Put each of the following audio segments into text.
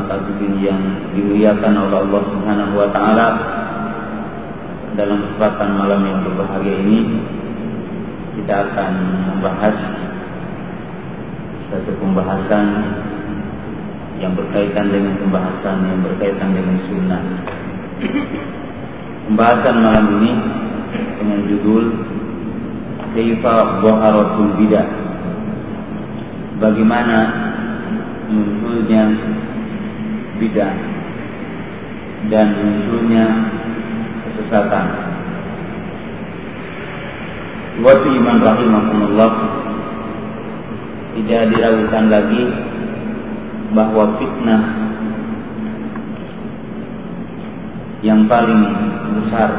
Nakatubin yang dimuliakan oleh Allah Subhanahu wa taala dalam kesempatan malam yang berbahagia ini kita akan membahas satu pembahasan yang berkaitan dengan pembahasan yang berkaitan dengan sunnah. Pembahasan malam ini dengan judul Kaifa Dhaharatul Bidah. Bagaimana munculnya bidah dan munculnya kesesatan. Waktu iman rahimahumullah tidak diragukan lagi bahwa fitnah yang paling besar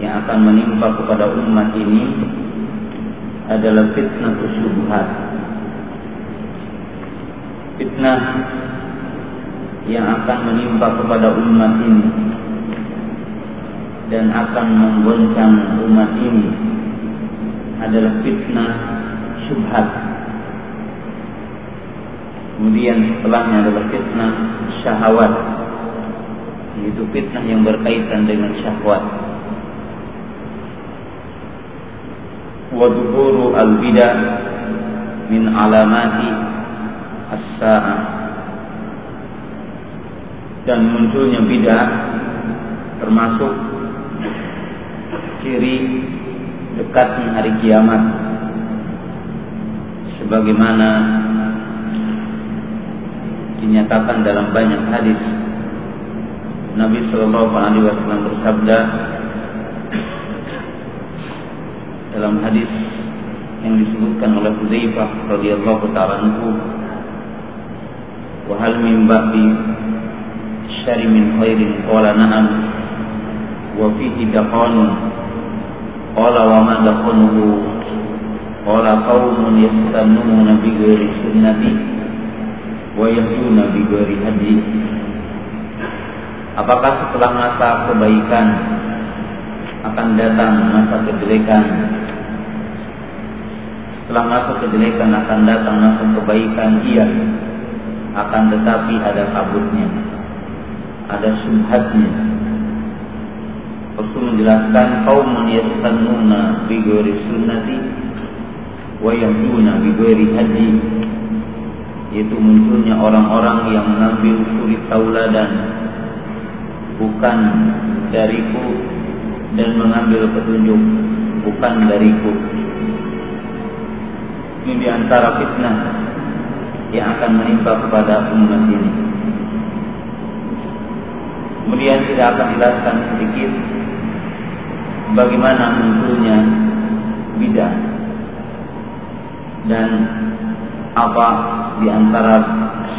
yang akan menimpa kepada umat ini adalah fitnah kesubuhan. Fitnah yang akan menimpa kepada umat ini dan akan menggoncang umat ini adalah fitnah syubhat. Kemudian setelahnya adalah fitnah syahwat. Yaitu fitnah yang berkaitan dengan syahwat. Wadhuru al-bidah min alamati as-sa'ah. Dan munculnya bidah termasuk ciri dekatnya hari kiamat. Sebagaimana dinyatakan dalam banyak hadis Nabi Shallallahu Alaihi Wasallam bersabda dalam hadis yang disebutkan oleh Hudzaifah radhiyallahu taala anhu wa hal min ba'di wa fihi daqanun. Qala wa ma daqanuhu? Qala qaumun yastannuna bi ghairi sunnati wa yahduna bi ghairi hadi. Apakah setelah masa kebaikan akan datang masa kejelekan? Setelah masa kejelekan akan datang masa kebaikan iya. Akan tetapi ada kabutnya ada subhatnya Rasul menjelaskan kaum yastannuna bi ghairi sunnati wa yahduna bi hadi yaitu munculnya orang-orang yang mengambil suri tauladan. Bukan dariku dan mengambil petunjuk. Bukan dariku. Ini di antara fitnah yang akan menimpa kepada umat ini kemudian tidak akan jelaskan sedikit bagaimana munculnya bidah dan apa di antara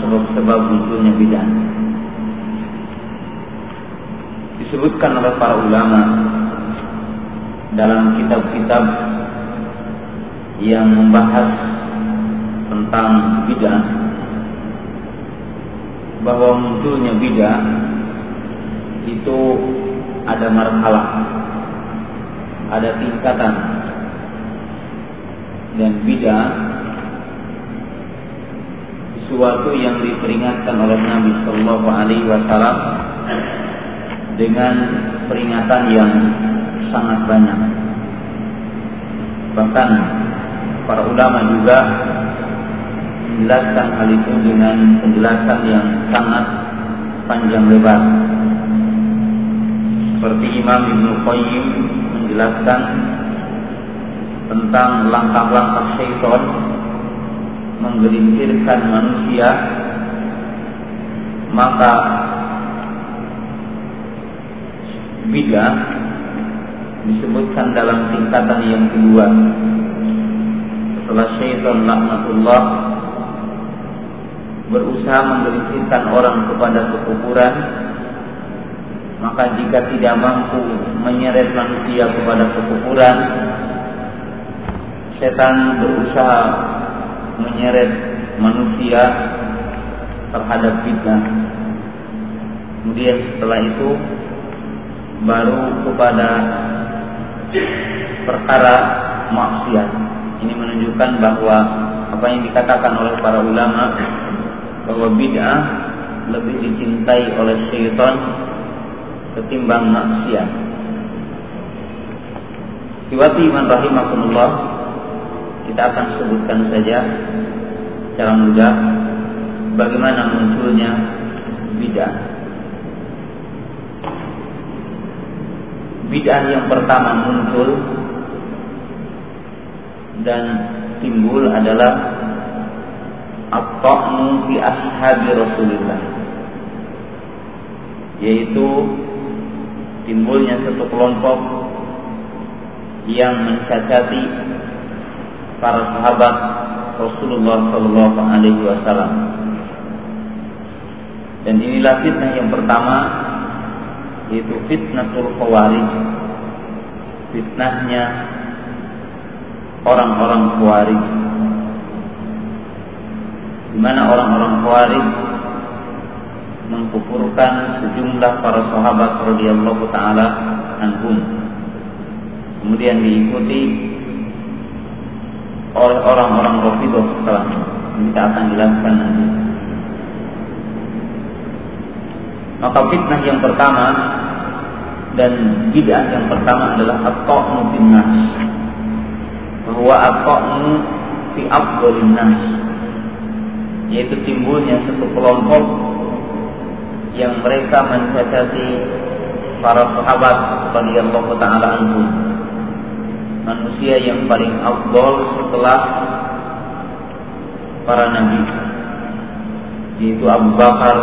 sebab-sebab munculnya bidah. Disebutkan oleh para ulama dalam kitab-kitab yang membahas tentang bidah bahwa munculnya bidah itu ada marhalah ada tingkatan dan bidah sesuatu yang diperingatkan oleh Nabi Shallallahu Alaihi Wasallam dengan peringatan yang sangat banyak. Bahkan para ulama juga menjelaskan hal itu dengan penjelasan yang sangat panjang lebar. Seperti Imam Ibnu Qayyim menjelaskan tentang langkah-langkah syaitan menggelincirkan manusia maka bidah disebutkan dalam tingkatan yang kedua setelah syaitan laknatullah berusaha menggelincirkan orang kepada kekufuran maka jika tidak mampu menyeret manusia kepada kekufuran setan berusaha menyeret manusia terhadap fitnah kemudian setelah itu baru kepada perkara maksiat. Ini menunjukkan bahwa apa yang dikatakan oleh para ulama bahwa bid'ah lebih dicintai oleh syaitan ketimbang maksiat. Iwati iman rahimakumullah kita akan sebutkan saja secara mudah bagaimana munculnya bid'ah. Bid'ah yang pertama muncul dan timbul adalah at-ta'nu fi ashabi Rasulillah yaitu timbulnya satu kelompok yang mencacati para sahabat Rasulullah Shallallahu Alaihi Wasallam. Dan inilah fitnah yang pertama yaitu fitnatul khawarij. Fitnahnya orang-orang khawarij. Di mana orang-orang khawarij mengkufurkan sejumlah para sahabat radhiyallahu taala anhum. Kemudian diikuti oleh orang-orang Rafidah setelahnya. Kita akan jelaskan nanti. Maka fitnah yang pertama dan bid'ah yang pertama adalah at-ta'nu nas. Bahwa at-ta'nu fi afdhalin nas. Yaitu timbulnya satu kelompok yang mereka mencacati para sahabat radhiyallahu taala anhum manusia yang paling afdol setelah para nabi yaitu Abu Bakar,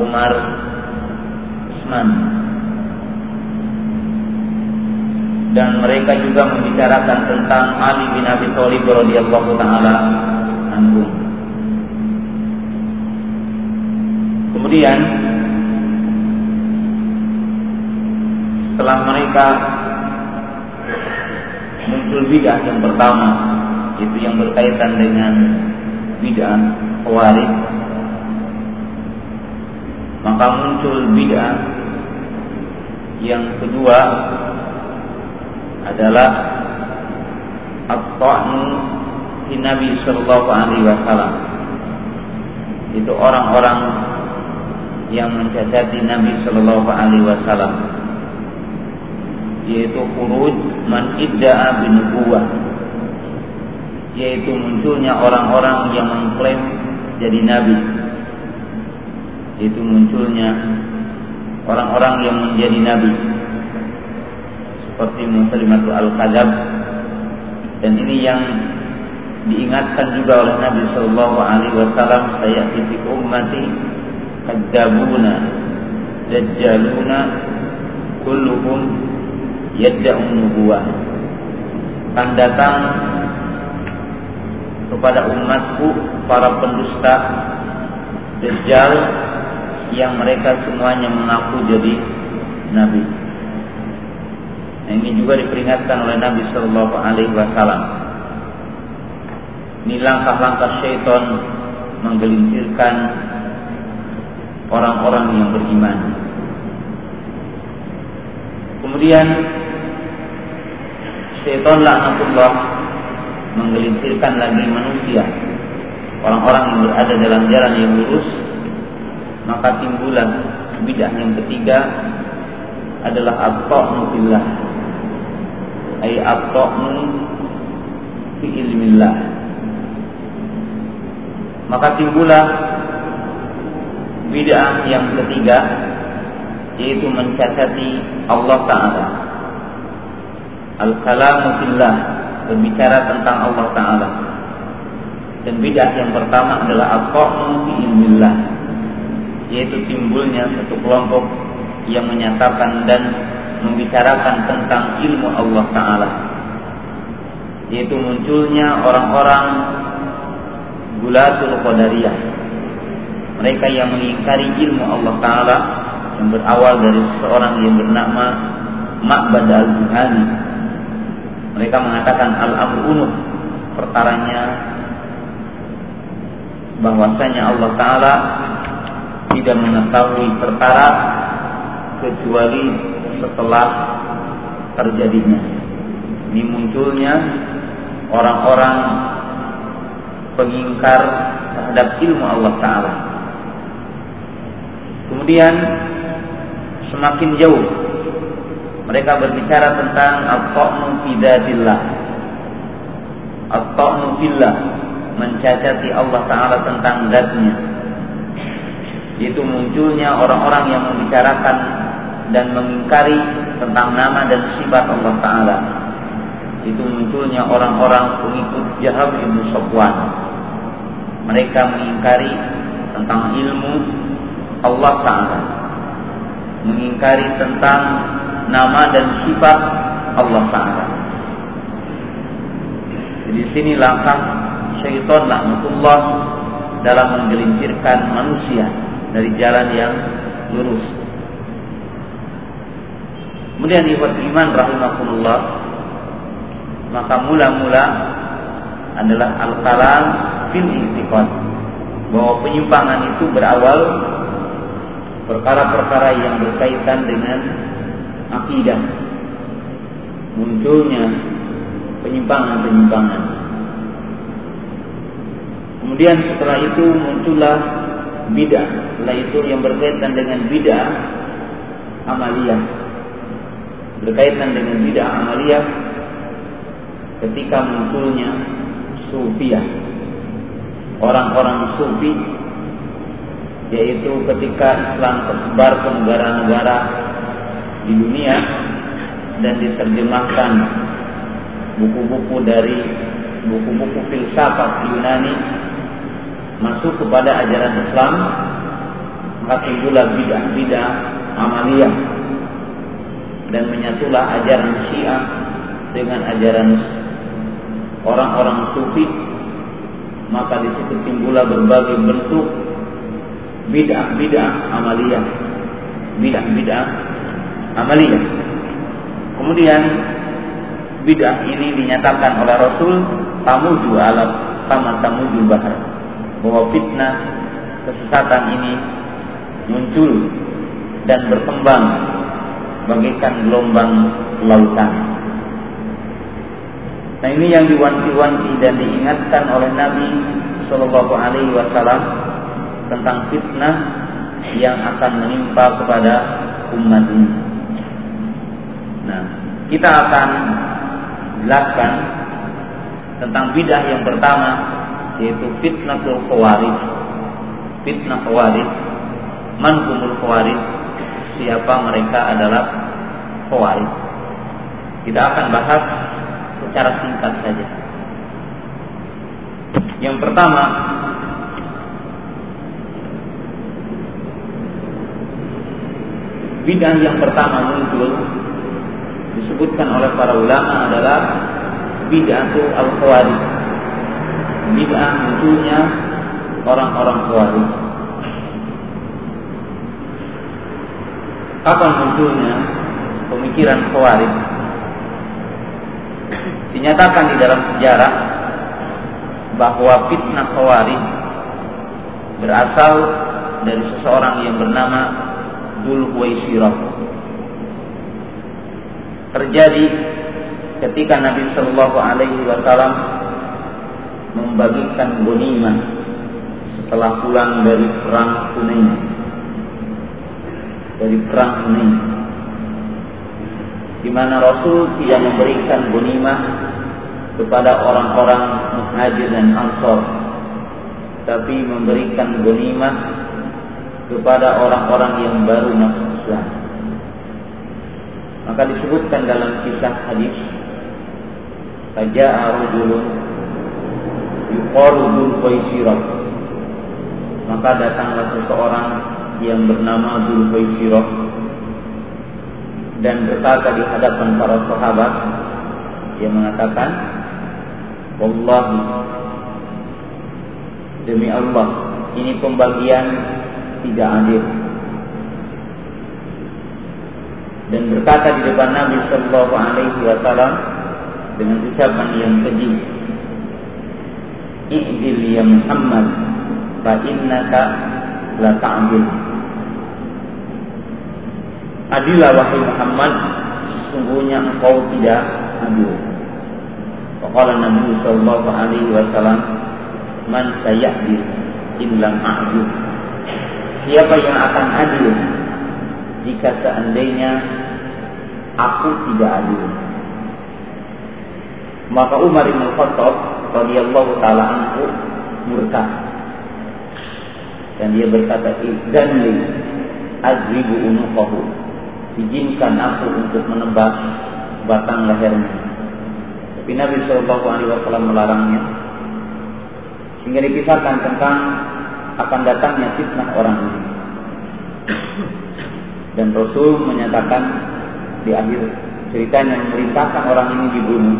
Umar, Utsman dan mereka juga membicarakan tentang Ali bin Abi Thalib radhiyallahu taala anhu. Kemudian setelah mereka muncul bid'ah yang pertama itu yang berkaitan dengan bid'ah khawarij maka muncul bid'ah yang kedua adalah at-ta'nu Nabi sallallahu alaihi wasallam. Itu orang-orang yang mencacati Nabi sallallahu alaihi wasallam yaitu khuruj man idda'a binubuwah yaitu munculnya orang-orang yang mengklaim jadi nabi. Yaitu munculnya orang-orang yang menjadi nabi seperti Muslimatul Al-Kadzab dan ini yang diingatkan juga oleh Nabi Shallallahu Alaihi Wasallam saya titik ummati kadzabuna dajjaluna kulluhum yadda'un nubuwah akan datang kepada umatku para pendusta dajjal yang mereka semuanya mengaku jadi nabi. Ini juga diperingatkan oleh Nabi Shallallahu Alaihi Wasallam. Ini langkah-langkah syaitan menggelincirkan orang-orang yang beriman. Kemudian Syaitan laknatullah menggelincirkan lagi manusia. Orang-orang yang berada dalam jalan yang lurus maka timbulah bidah yang ketiga adalah at-ta'nu billah. Ay at-ta'nu fi ilmillah maka timbulah bidah yang ketiga yaitu mencacati Allah Ta'ala Al-kalamu berbicara tentang Allah Taala. Dan bidah yang pertama adalah al-qawmu fi ilmillah yaitu timbulnya satu kelompok yang menyatakan dan membicarakan tentang ilmu Allah Taala. Yaitu munculnya orang-orang gulatul qadariyah. Mereka yang mengingkari ilmu Allah Taala yang berawal dari seorang yang bernama Ma'bad al-Juhani mereka mengatakan al-amru unuf perkaranya bahwasanya Allah taala tidak mengetahui perkara kecuali setelah terjadinya. Ini munculnya orang-orang pengingkar terhadap ilmu Allah Ta'ala. Kemudian semakin jauh mereka berbicara tentang at-ta'nu fidatillah. At-ta'nu fillah mencacati Allah Ta'ala tentang zatnya. Itu munculnya orang-orang yang membicarakan dan mengingkari tentang nama dan sifat Allah Ta'ala. Itu munculnya orang-orang pengikut Jahab Ibnu Sofwan. Mereka mengingkari tentang ilmu Allah Ta'ala. Mengingkari tentang nama dan sifat Allah Ta'ala. Jadi sini langkah syaitan laknatullah dalam menggelincirkan manusia dari jalan yang lurus. Kemudian ikhwan iman rahimakumullah maka mula-mula adalah al-kalam fil bahwa penyimpangan itu berawal perkara-perkara yang berkaitan dengan akidah. Munculnya penyimpangan-penyimpangan. Kemudian setelah itu muncullah bidah. Setelah itu yang berkaitan dengan bidah amaliyah. Berkaitan dengan bidah amaliyah ketika munculnya sufiah. Orang-orang sufi yaitu ketika Islam tersebar ke negara-negara di dunia dan diterjemahkan buku-buku dari buku-buku filsafat Yunani masuk kepada ajaran Islam maka timbullah bidah-bidah amaliyah dan menyatulah ajaran Syiah dengan ajaran orang-orang sufi. Maka di situ timbullah berbagai bentuk bid'ah-bid'ah amaliyah. Bid'ah-bid'ah amaliyah. Kemudian bid'ah ini dinyatakan oleh Rasul tamuju alam sama tamuju bahar. Bahwa fitnah kesesatan ini muncul dan berkembang bagaikan gelombang lautan. Nah ini yang diwanti-wanti dan diingatkan oleh Nabi Shallallahu Alaihi Wasallam tentang fitnah yang akan menimpa kepada umat ini. Nah, kita akan jelaskan tentang bidah yang pertama yaitu fitnah khawarij. Fitnah khawarij, manhumul khawarij, siapa mereka adalah khawarij. Kita akan bahas secara singkat saja. Yang pertama, bidang yang pertama muncul disebutkan oleh para ulama adalah bid'atu al-khawarij. Bid'ah munculnya orang-orang khawarij. Kapan munculnya pemikiran khawarij? Dinyatakan di dalam sejarah bahwa fitnah khawarij berasal dari seseorang yang bernama Dul Huwaisirah. Terjadi ketika Nabi Shallallahu Alaihi Wasallam membagikan gonimah setelah pulang dari perang Hunain. Dari perang Hunain di mana Rasul tidak memberikan gonimah kepada orang-orang muhajir dan ansor tapi memberikan gonimah kepada orang-orang yang baru masuk Islam. Maka disebutkan dalam kisah hadis Faja'a rajulun yuqalu Dzul maka datanglah seseorang yang bernama Dzul Qaisirah dan berkata di hadapan para sahabat yang mengatakan Wallahi demi Allah ini pembagian tidak adil dan berkata di depan Nabi Shallallahu Alaihi Wasallam dengan ucapan yang keji I'dil ya Muhammad fa innaka la ta'dil. Adilah wahai Muhammad sesungguhnya engkau tidak adil. Faqala Nabi sallallahu alaihi wasallam man sayadil illam a'dil siapa yang akan adil? Jika seandainya aku tidak adil. Maka Umar bin Khattab radhiyallahu taala anhu murka. Dan dia berkata idzanli azribu unuqahu izinkan aku untuk menebas batang lehernya. Tapi Nabi Shallallahu Alaihi Wasallam melarangnya. Sehingga dikisahkan tentang akan datangnya fitnah orang ini dan Rasul menyatakan di akhir ceritanya memerintahkan orang ini dibunuh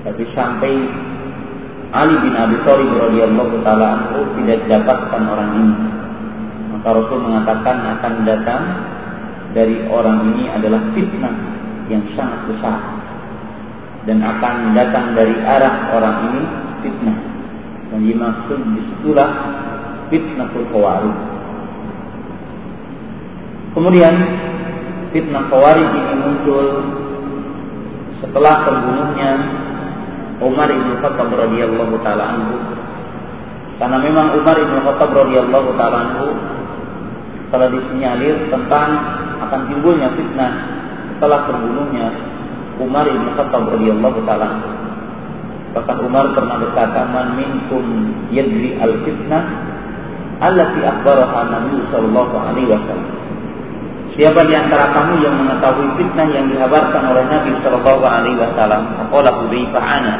tapi sampai Ali bin Abi Thalib radhiyallahu taala tidak didapatkan orang ini. Maka Rasul mengatakan akan datang dari orang ini adalah fitnah yang sangat besar dan akan datang dari arah orang ini fitnah. Dan dimaksud di situlah fitnah khawarij. Kemudian fitnah khawarij ini muncul setelah terbunuhnya Umar bin Khattab radhiyallahu taala anhu. Karena memang Umar bin Khattab radhiyallahu taala anhu telah disinyalir tentang akan timbulnya fitnah setelah terbunuhnya Umar bin Khattab radhiyallahu taala anhu. Bahkan Umar pernah berkata, "Man minkum yadri al-fitnah allati akhbaraha Nabi sallallahu alaihi wasallam." Siapa di antara kamu yang mengetahui fitnah yang dihabarkan oleh Nabi Shallallahu Alaihi Wasallam? Qala Hudzaifah ana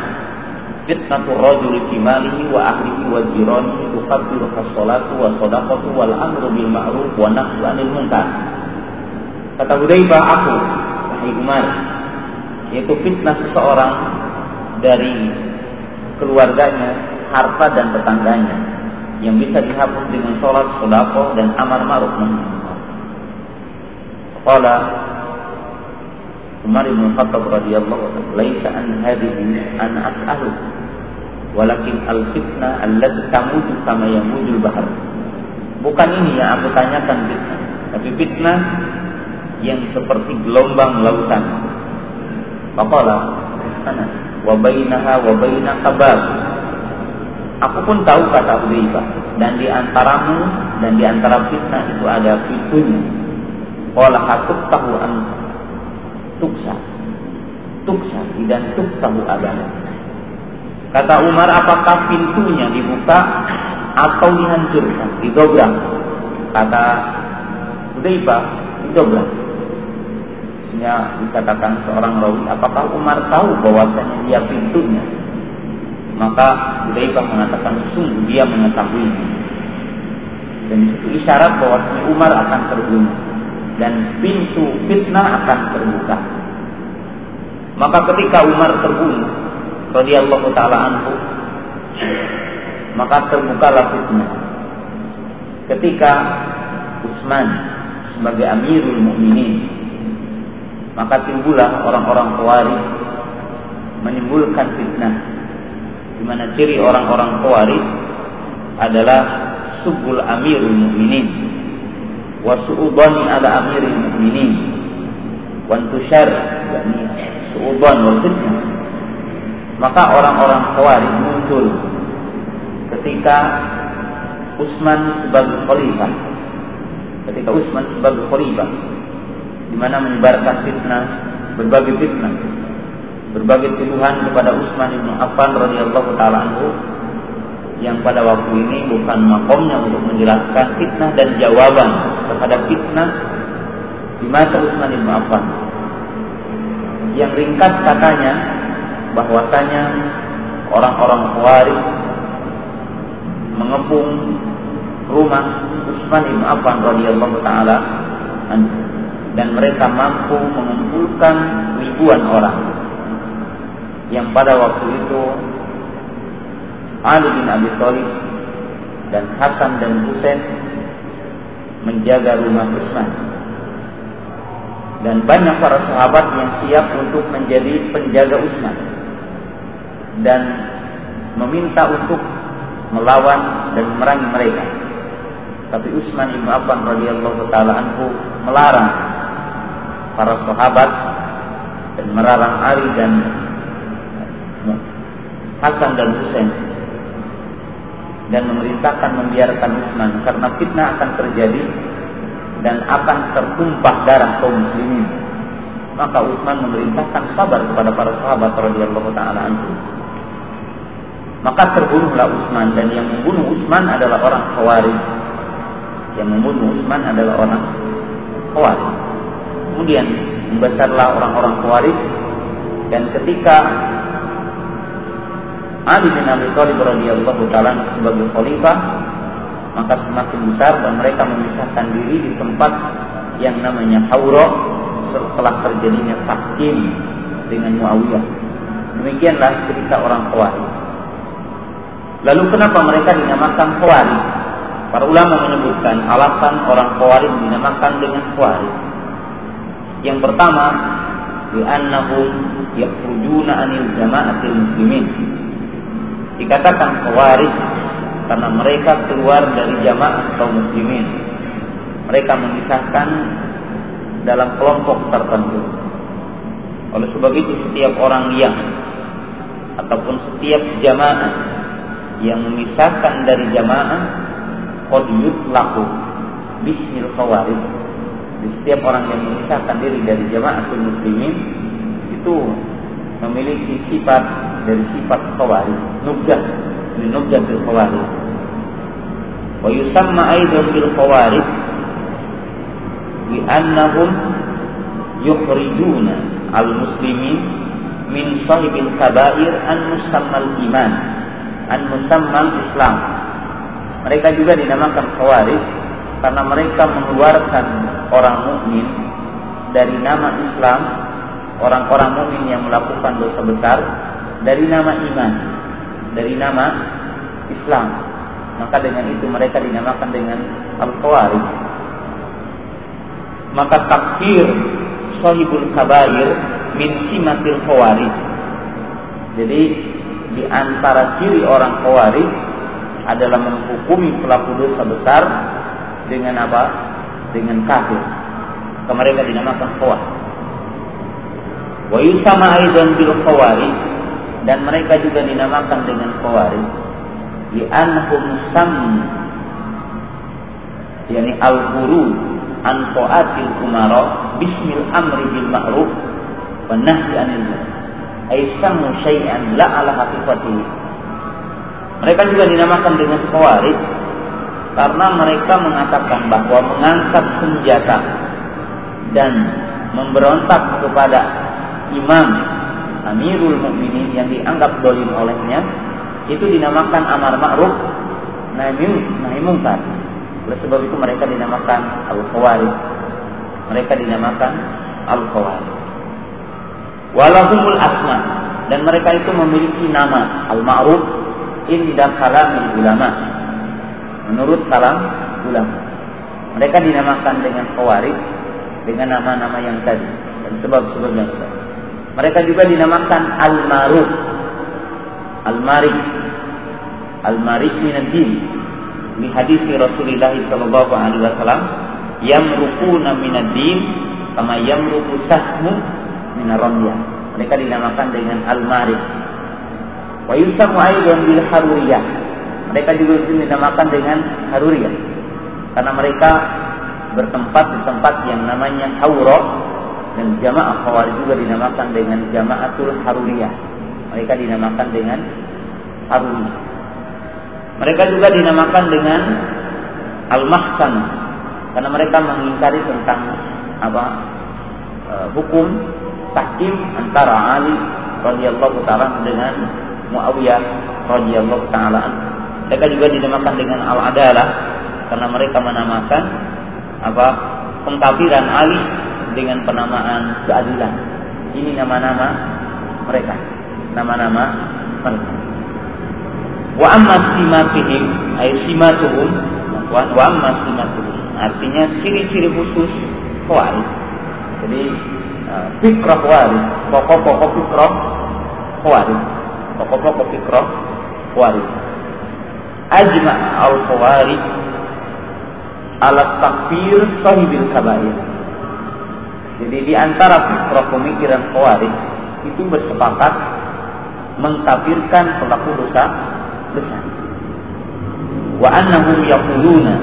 fitnatu rajul fi malihi wa ahlihi wa jiranihi tukabbiru as-salatu wa sadaqatu wal amru bil ma'ruf wa nahyu 'anil munkar. Kata Hudzaifah aku wahai Umar yaitu fitnah seseorang dari keluarganya, harta dan tetangganya yang bisa dihapus dengan sholat, sedekah dan amar ma'ruf nahi Qala Umar bin Khattab radhiyallahu anhu, "Laisa an hadhihi an as'alu, walakin al-fitnah allati tamuju kama yamujul bahr." Bukan ini yang aku tanyakan fitnah, tapi fitnah yang seperti gelombang lautan. Faqala, "Ana wa bainaha bab." Aku pun tahu kata Hudzaifah dan di antaramu dan di antara fitnah itu ada pintunya Qala tahu an tuksa. Tuksa dan tahu abada. Kata Umar, apakah pintunya dibuka atau dihancurkan, didobrak? Kata Hudzaifah, didobrak. Sehingga dikatakan seorang rawi, apakah Umar tahu bahwasanya dia pintunya? Maka Hudzaifah mengatakan, sungguh dia mengetahuinya. Dan itu isyarat bahwasanya Umar akan terbunuh dan pintu fitnah akan terbuka. Maka ketika Umar terbunuh, radhiyallahu taala anhu, maka terbukalah fitnah. Ketika Utsman sebagai Amirul Mukminin, maka timbullah orang-orang Khawarij menimbulkan fitnah. Di mana ciri orang-orang Khawarij adalah subul Amirul Mukminin wa su'udani ala amiril mu'minin. Wa yakni su'udan wal fitnah. Maka orang-orang khawarij muncul ketika Utsman sebagai khalifah. Ketika Utsman sebagai khalifah di mana menyebarkan fitnah berbagai fitnah berbagai tuduhan kepada Utsman bin Affan radhiyallahu taala anhu yang pada waktu ini bukan makomnya untuk menjelaskan fitnah dan jawaban kepada fitnah di masa Utsman bin Affan. Yang ringkas katanya bahwasanya orang-orang Khawarij mengepung rumah Utsman bin Affan radhiyallahu taala dan mereka mampu mengumpulkan ribuan orang yang pada waktu itu Ali bin Abi Thalib dan Hasan dan Husain menjaga rumah Utsman. Dan banyak para sahabat yang siap untuk menjadi penjaga Utsman dan meminta untuk melawan dan memerangi mereka. Tapi Utsman bin Affan radhiyallahu taala anhu melarang para sahabat dan melarang Ali dan Hasan dan Husain dan memerintahkan membiarkan Utsman karena fitnah akan terjadi dan akan tertumpah darah kaum muslimin. Maka Utsman memerintahkan sabar kepada para sahabat radhiyallahu taala anhu. Maka terbunuhlah Utsman dan yang membunuh Utsman adalah orang Khawarij. Yang membunuh Utsman adalah orang Khawarij. Kemudian membesarlah orang-orang Khawarij dan ketika Ali bin Abi Thalib radhiyallahu taala sebagai khalifah maka semakin besar dan mereka memisahkan diri di tempat yang namanya Haura setelah terjadinya tahkim dengan Muawiyah. Demikianlah cerita orang Khawarij. Lalu kenapa mereka dinamakan Khawarij? Para ulama menyebutkan alasan orang Khawarij dinamakan dengan Khawarij. Yang pertama, li'annahum yakhrujuna anil jama'atil muslimin. Dikatakan Khawarij karena mereka keluar dari jamaah kaum muslimin. Mereka memisahkan dalam kelompok tertentu. Oleh sebab itu setiap orang yang ataupun setiap jamaah yang memisahkan dari jamaah qad laku bismil khawarij di setiap orang yang memisahkan diri dari jamaatul muslimin itu memiliki sifat dari sifat khawari nubdah di nubdah bil khawari wa yusamma aidu bil khawari bi annahum yukhrijuna al muslimin min sahibin kabair an musammal iman an musammal islam. Mereka juga dinamakan khawarij karena mereka mengeluarkan orang mukmin dari nama Islam orang-orang mukmin yang melakukan dosa besar dari nama iman dari nama Islam maka dengan itu mereka dinamakan dengan al-khawarij. Maka takfir sahibul kabair min simatil khawarij. Jadi di antara ciri orang khawarij adalah menghukumi pelaku dosa besar dengan apa? Dengan kafir. Mereka dinamakan khawarij. Wa yusama aidan bil khawarij dan mereka juga dinamakan dengan khawarij li'annahum sam yani al-hurud an ta'atil umara bismil amri bil ma'ruf wa nahyi anil munkar syai'an la ala haqiqatihi mereka juga dinamakan dengan khawarij karena mereka mengatakan bahwa mengangkat senjata dan memberontak kepada imam Amirul Mukminin yang dianggap dolim olehnya itu dinamakan amar ma'ruf nahi mungkar. Oleh sebab itu mereka dinamakan al-khawarij. Mereka dinamakan al-khawarij. Walahumul asma dan mereka itu memiliki nama al-ma'ruf inda kalamil ulama. Menurut kalam ulama. Mereka dinamakan dengan khawarij dengan nama-nama yang tadi dan sebab-sebab yang tadi. Mereka juga dinamakan al-ma'ruf. Al-marif al-marij min ad-din di hadis Rasulullah sallallahu alaihi wasallam yamruquna min ad-din kama yamruqu sahmu min ar-ramyah mereka dinamakan dengan al-marij wa yusamu aidan bil haruriyah mereka juga dinamakan dengan haruriyah karena mereka bertempat di tempat yang namanya Haura dan jamaah Khawarij juga dinamakan dengan jamaatul Haruriyah. Mereka dinamakan dengan Haruriyah. Mereka juga dinamakan dengan al-mahsan karena mereka mengingkari tentang apa e, hukum tahkim antara Ali radhiyallahu taala dengan Muawiyah radhiyallahu taala Mereka juga dinamakan dengan al-adalah karena mereka menamakan apa pengkafiran Ali dengan penamaan keadilan. Ini nama-nama mereka. Nama-nama mereka. Wa amma simatihim ay simatuhum wa amma simatuhum artinya ciri-ciri khusus khawarij. Jadi uh, fikrah khawarij, pokok-pokok fikrah khawarij. Pokok-pokok fikrah khawarij. Ajma al khawarij ala takfir sahibil kabair. Jadi di antara fikrah pemikiran khawarij itu bersepakat mengkafirkan pelaku dosa besar. wa annahum yaquluna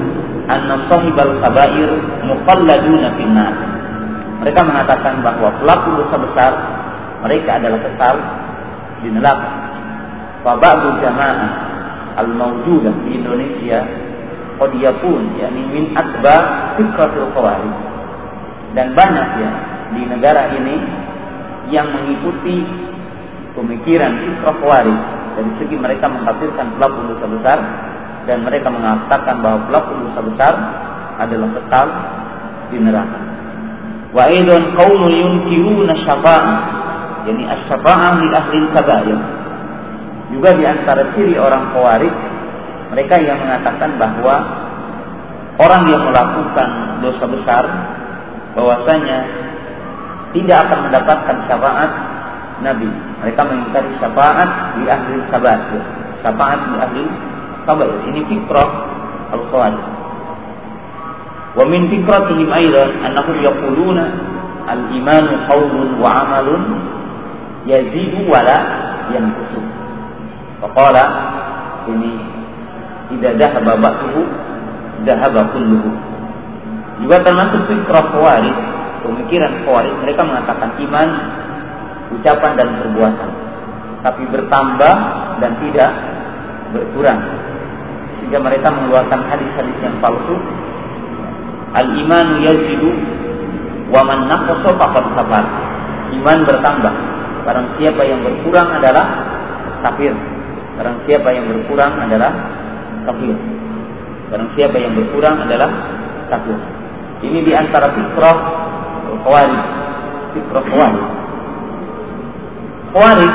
anna sahibal kabair muqalladuna finnar. Mereka mengatakan bahwa pelaku dosa besar mereka adalah kekal di neraka. Fa ba'du jamaah al-mawjudah di Indonesia qad yakun yakni min atba fikratul khawarij. Dan banyak ya di negara ini yang mengikuti pemikiran fikrah khawarij dari segi mereka mengkafirkan pelaku dosa besar dan mereka mengatakan bahwa pelaku dosa besar adalah kekal di neraka. Wa aidan qaumun yunkiruna syafa'ah yani asy-syafa'ah li ahli kabair. Juga di antara ciri orang khawarij mereka yang mengatakan bahwa orang yang melakukan dosa besar bahwasanya tidak akan mendapatkan syafaat Nabi. Mereka mengingkari syafaat di ahli kabair. Syafaat di ahli kabair. Ini fikrah al-khawarij. Wa min fikratihim aidan annahum yaquluna al-imanu qawlun wa amalun yazidu wala. Faqala ini tidak dahaba ba'duhu dahaba kulluhu. Juga termasuk fikrah khawarij, pemikiran khawarij mereka mengatakan iman ucapan dan perbuatan tapi bertambah dan tidak berkurang. Sehingga mereka mengeluarkan hadis-hadis yang palsu al iman yazidu wa man naqasa faqad kafar. Iman bertambah. Barang siapa yang berkurang adalah kafir barang siapa yang berkurang adalah kafir. Barang siapa yang berkurang adalah kafir. Ini di antara fikrah khawarij. Fikrah khawarij. Khawarij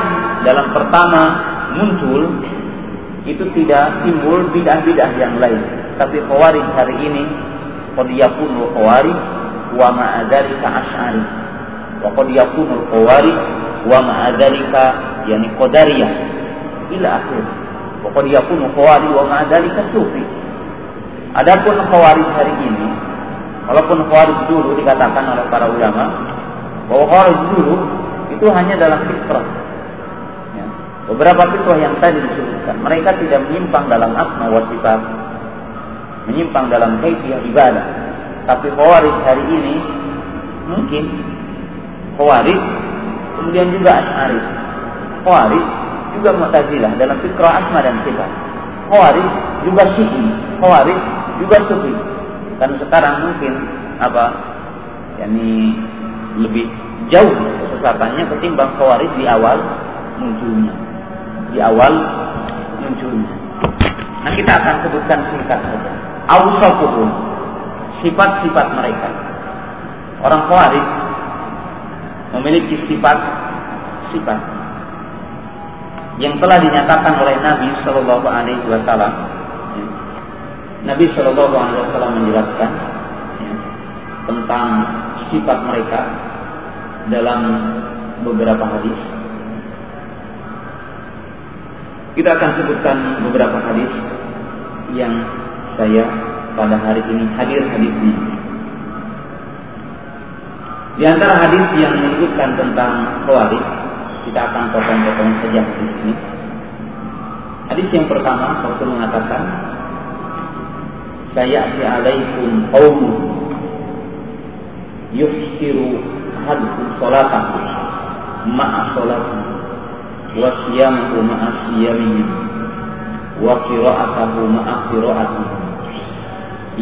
dalam pertama muncul itu tidak timbul bidah-bidah yang lain. Tapi khawarij hari ini qad yakunu khawarij wa ma'adzalika asy'ari. Wa qad yakunu khawarij wa yani qadariyah ila akhir wa qad yakunu khawarij wa ma'adzalika sufi adapun khawarij hari ini walaupun khawarij dulu dikatakan oleh para ulama bahwa khawarij dulu itu hanya dalam fitrah. Ya. Beberapa fitrah yang tadi disebutkan, mereka tidak menyimpang dalam asma wa sifat, menyimpang dalam kaifiah ibadah. Tapi khawarij hari ini mungkin khawarij kemudian juga asy'ari. Khawarij juga mu'tazilah dalam fitrah asma dan sifat. Khawarij juga syi'i, khawarij juga sufi. Dan sekarang mungkin apa? yakni lebih jauh kesesatannya ketimbang khawarij di awal munculnya. Di awal munculnya. Nah kita akan sebutkan singkat saja. Awsafuhum. Sifat-sifat mereka. Orang khawarij memiliki sifat-sifat yang telah dinyatakan oleh Nabi Shallallahu Alaihi Wasallam. Nabi Shallallahu Alaihi Wasallam menjelaskan ya, tentang sifat mereka dalam beberapa hadis. Kita akan sebutkan beberapa hadis yang saya pada hari ini hadir hadisnya. Di antara hadis yang menyebutkan tentang khawarij, kita akan potong-potong saja di sini. Hadis yang pertama, Rasul mengatakan, saya alaikum qaumun yufsiru ahadukum salatahu ma'a salatihi wa siyamahu ma'a siyamihi wa qira'atahu ma'a qira'atihi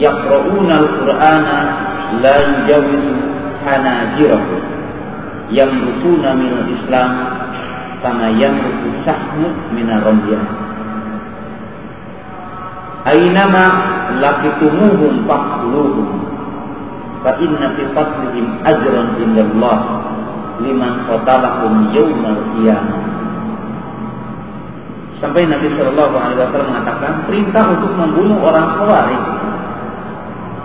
yaqra'una al-qur'ana la yujawizu hanajirahu yamrukuna min al-islam kama yamruku sahmu min ar-ramyah Aynama laqitumuhum faqtuluhum fa inna fi qatlihim ajran indallah liman qatalahum yaumal qiyamah sampai Nabi Shallallahu Alaihi Wasallam mengatakan perintah untuk membunuh orang khawarij.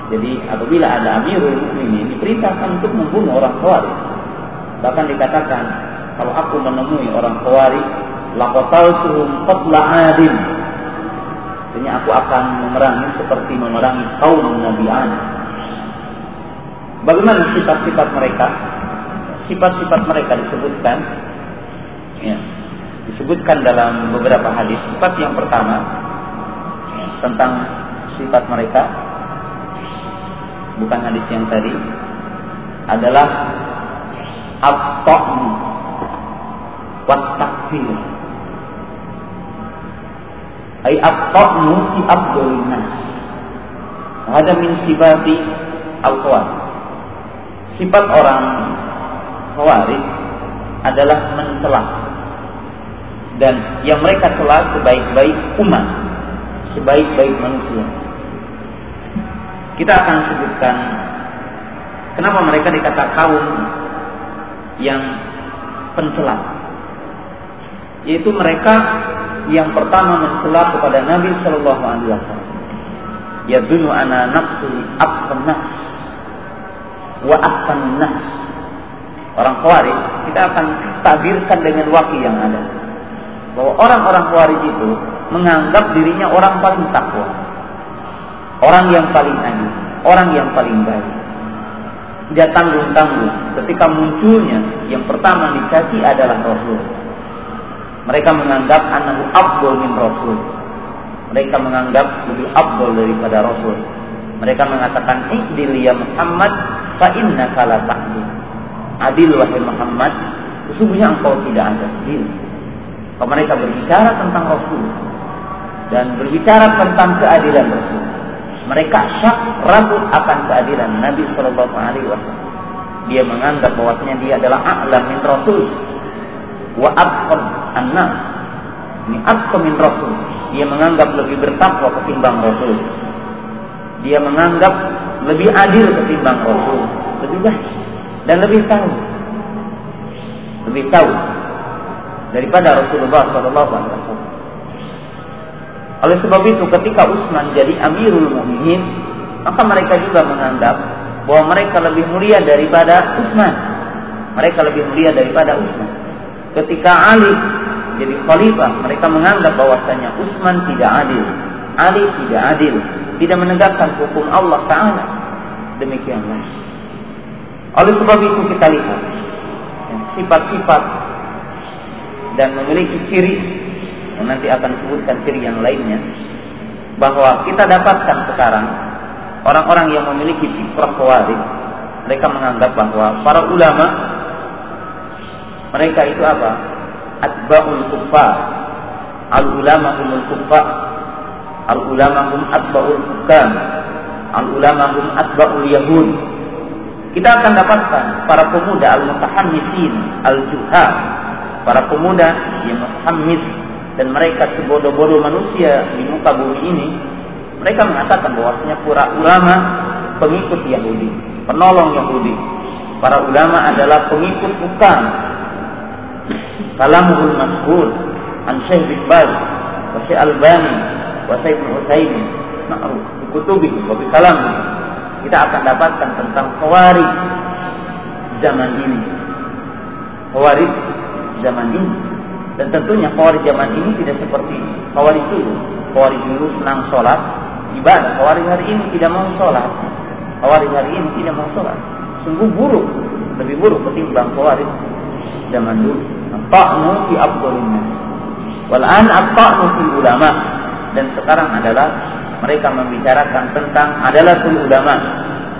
Jadi apabila ada Amirul Mukminin diperintahkan untuk membunuh orang khawarij. Bahkan dikatakan kalau aku menemui orang khawarij, laqataltuhum qatla adim. Ini aku akan memerangi seperti memerangi kaum Nabi Adam. Bagaimana sifat-sifat mereka? Sifat-sifat mereka disebutkan ya, disebutkan dalam beberapa hadis. Sifat yang pertama, ya, tentang sifat mereka bukan hadis yang tadi adalah at-ta'nu wa takfir ay at-ta'nu fi abdulin nas ada min sifati al-khawarij. Sifat orang khawarij adalah mencela dan yang mereka telah sebaik-baik umat sebaik-baik manusia. Kita akan sebutkan kenapa mereka dikata kaum yang pencela. Yaitu mereka yang pertama mencela kepada Nabi Shallallahu Alaihi Wasallam. Ya dulu ana nafsu afnas wa afnas. Orang Khawarij kita akan tabirkan dengan wakil yang ada. Bahwa orang-orang Khawarij itu menganggap dirinya orang paling takwa. Orang yang paling adil, orang yang paling baik. Tidak tanggung-tanggung ketika munculnya yang pertama dikasih adalah Rasul. Mereka menganggap anahu abdul min Rasul. Mereka menganggap lebih abdul daripada Rasul. Mereka mengatakan ikdil ya Muhammad fa inna kala ta'dil. Adil wahai Muhammad, sesungguhnya engkau tidak ada adil. Mereka berbicara tentang Rasul dan berbicara tentang keadilan Rasul, mereka syak ragu akan keadilan Nabi Shallallahu Alaihi Wasallam. Dia menganggap bahwasanya dia adalah a'lam min rasul wa abqam anna. Ini abqam min rasul. Dia menganggap lebih bertakwa ketimbang rasul. Dia menganggap lebih adil ketimbang rasul, lebih baik dan lebih tahu. Lebih tahu daripada Rasulullah Wasallam. Oleh sebab itu ketika Utsman jadi Amirul Mukminin, maka mereka juga menganggap bahwa mereka lebih mulia daripada Utsman. Mereka lebih mulia daripada Utsman. Ketika Ali jadi khalifah, mereka menganggap bahwasanya Utsman tidak adil. Ali tidak adil, tidak menegakkan hukum Allah Taala. Demikianlah. Oleh sebab itu kita lihat sifat-sifat dan memiliki ciri yang nanti akan disebutkan ciri yang lainnya. Bahwa kita dapatkan sekarang orang-orang yang memiliki fitrah khawarij. Mereka menganggap bahwa para ulama mereka itu apa? Atba'ul kuffar. Al ulama humul al ulama hum atba'ul hukam. Al ulama hum atba'ul yahud. Kita akan dapatkan para pemuda al mutahammisin al juhal para pemuda yang mutahammis dan mereka sebodoh-bodoh manusia di muka bumi ini, mereka mengatakan bahwasanya para ulama pengikut Yahudi, penolong Yahudi. Para ulama adalah pengikut bukan. Kalamul masyhur an Syekh bin Baz wa Syekh Albani wa Syekh Utsaimin ma'ruf kutubi wa bi kita akan dapatkan tentang khawarij zaman ini. Khawarij zaman ini dan tentunya khawarij zaman ini tidak seperti khawarij dulu. Khawarij dulu senang sholat, ibadah. Khawarij hari ini tidak mau sholat. Khawarij hari ini tidak mau sholat. Sungguh buruk, lebih buruk ketimbang khawarij zaman dulu. Ta'nu fi abdulina. Wal'an at-ta'nu fi ulama. Dan sekarang adalah mereka membicarakan tentang adalah ulama,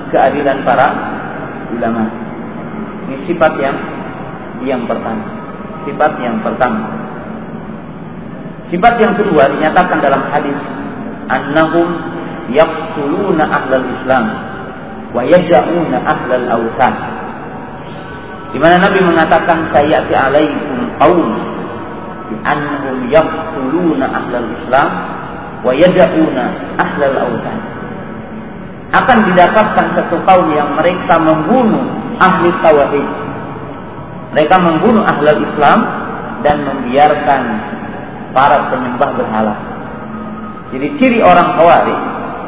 keadilan para ulama. Ini sifat yang yang pertama sifat yang pertama. Sifat yang kedua dinyatakan dalam hadis annahum yaqtuluna ahlal Islam wa yaj'una ahlal awthan. Di mana Nabi mengatakan sayati alaikum qaum annahum yaqtuluna ahlal Islam wa yaj'una ahlal. Akan didapatkan satu kaum yang mereka membunuh ahli tauhid mereka membunuh ahlul Islam dan membiarkan para penyembah berhala. Jadi ciri orang Khawarij,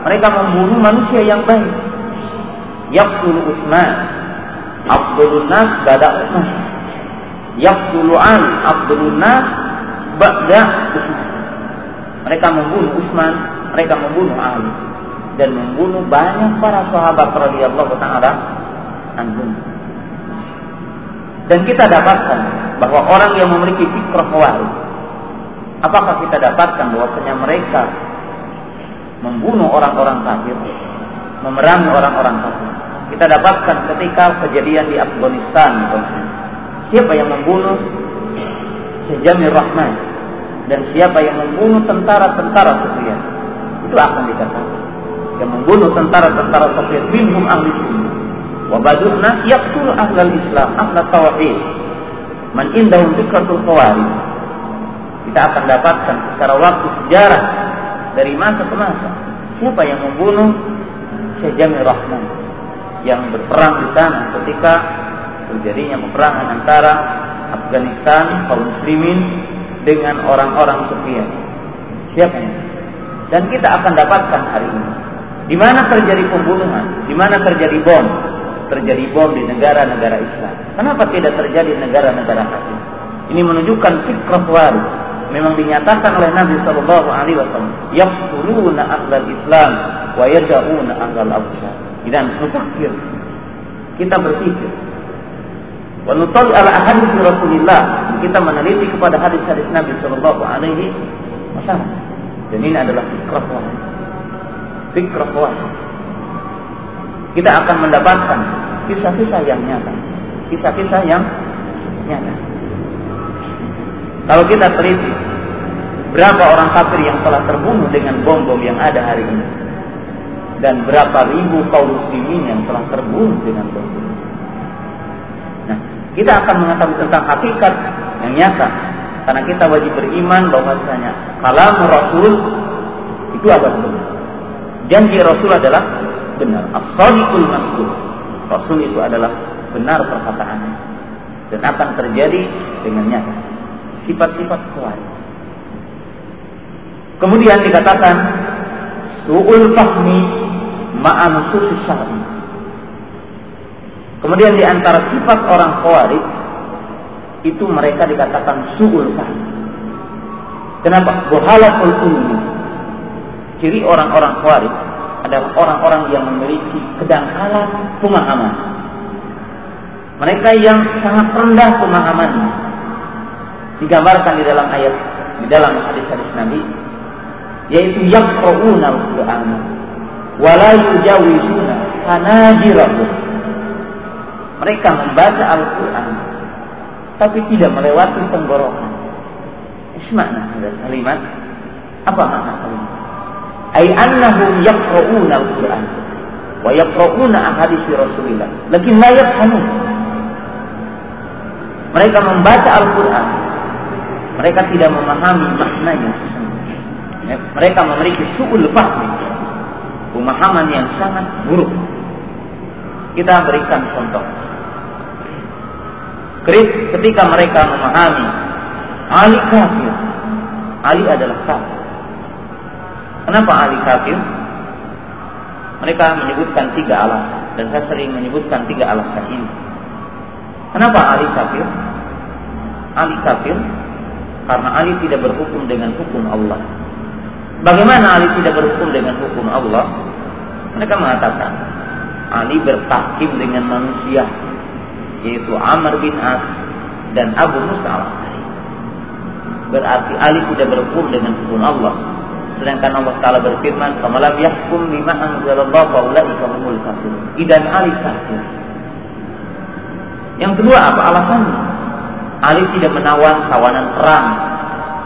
mereka membunuh manusia yang baik. Yaqtulu Utsman, Abdul Nas bada Utsman. Yaqtulu Ali, Abdul Nas ba'da Utsman. Mereka membunuh Utsman, mereka membunuh Ali dan membunuh banyak para sahabat radhiyallahu taala anhum. Dan kita dapatkan bahwa orang yang memiliki fikrah khawarij apakah kita dapatkan bahwasanya mereka membunuh orang-orang kafir, memerangi orang-orang kafir. Kita dapatkan ketika kejadian di Afghanistan, siapa yang membunuh? Sejamir Rahman. Dan siapa yang membunuh tentara-tentara Sufyan itu akan dikatakan. Yang membunuh tentara-tentara Sufyan minhum ahli sunnah. Wa baduna ahlal Islam ahlal tauhid. Man indahum fikratul khawarij kita akan dapatkan secara waktu sejarah dari masa ke masa siapa yang membunuh Syekh Rahman yang berperang di sana ketika terjadinya peperangan antara Afghanistan kaum muslimin dengan orang-orang Sufyan. Siapa ini? Dan kita akan dapatkan hari ini. Di mana terjadi pembunuhan? Di mana terjadi bom? Terjadi bom di negara-negara Islam. Kenapa tidak terjadi di negara-negara kafir? Ini menunjukkan fikrah waris memang dinyatakan oleh Nabi Shallallahu Alaihi Wasallam yaqtuluna ahlal Islam wa yad'una ahlal absar. Dan berpikir kita berpikir wa nutali ala hadis Rasulullah kita meneliti kepada hadis-hadis Nabi Shallallahu Alaihi Wasallam. Dan ini adalah fikrah wahid fikrah wahid kita akan mendapatkan kisah-kisah yang nyata. Kisah-kisah yang nyata kalau kita teliti berapa orang kafir yang telah terbunuh dengan bom-bom yang ada hari ini dan berapa ribu kaum muslimin yang telah terbunuh dengan bom. Nah, kita akan mengetahui tentang hakikat yang nyata karena kita wajib beriman bahwasanya kalam Rasul itu adalah benar. Janji Rasul adalah benar. As-sadiqul Rasul itu adalah benar perkataannya dan akan terjadi dengan nyata sifat-sifat kuat. Kemudian dikatakan su'ul fahmi ma'an syar'i. Kemudian di antara sifat orang khawarij itu mereka dikatakan su'ul fahmi. Kenapa? Buhalatul ilmi. Ciri orang-orang khawarij adalah orang-orang yang memiliki kedangkalan pemahaman. Mereka yang sangat rendah pemahamannya digambarkan di dalam ayat di dalam hadis-hadis Nabi yaitu yaqra'una al-Qur'an wa la yujawizuna hanajirahum mereka membaca Al-Qur'an tapi tidak melewati tenggorokan. Ismakna ada kalimat? Apa makna kalimat? Ay annahum yaqra'una al-Qur'an wa yaqra'una ahadits Rasulillah. Lakin la yafhamun. Mereka membaca Al-Quran mereka tidak memahami maknanya. Ya, mereka memiliki su'ul fahmi. Pemahaman yang sangat buruk. Kita berikan contoh. Ketika mereka memahami Ali kafir Ali adalah kafir. Kenapa Ali kafir? Mereka menyebutkan tiga alasan. Dan saya sering menyebutkan tiga alasan ini. Kenapa Ali kafir? Ali kafir karena Ali tidak berhukum dengan hukum Allah. Bagaimana Ali tidak berhukum dengan hukum Allah? Mereka mengatakan Ali bertakim dengan manusia yaitu Amr bin As dan Abu Musa al Berarti Ali tidak berhukum dengan hukum Allah. Sedangkan Allah Taala berfirman, "Kamalam yahkum bima anzalallahu fa ulaika humul kafirun." Idan Ali kafir. Yang kedua apa alasannya? Ali tidak menawan tawanan perang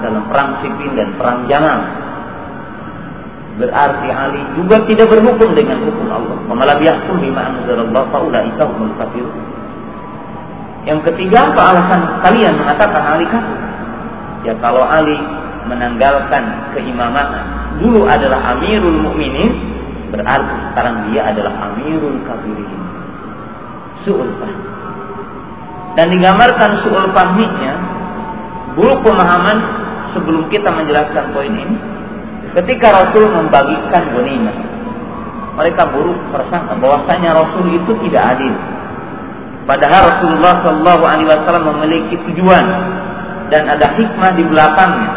dalam perang Siffin dan perang Jamal. Berarti Ali juga tidak berhukum dengan hukum Allah. Yahkum bima anzalallah faulaika. Yang ketiga apa alasan kalian mengatakan Ali kafir? Ya kalau Ali menanggalkan keimaman dulu adalah Amirul Mukminin berarti sekarang dia adalah Amirul Kafirin. Su'ul dan digambarkan su'ul fahminya buruk pemahaman sebelum kita menjelaskan poin ini ketika Rasul membagikan ghanimah mereka buruk bersangka bahwasanya Rasul itu tidak adil. Padahal Rasulullah Shallallahu Alaihi Wasallam memiliki tujuan dan ada hikmah di belakangnya.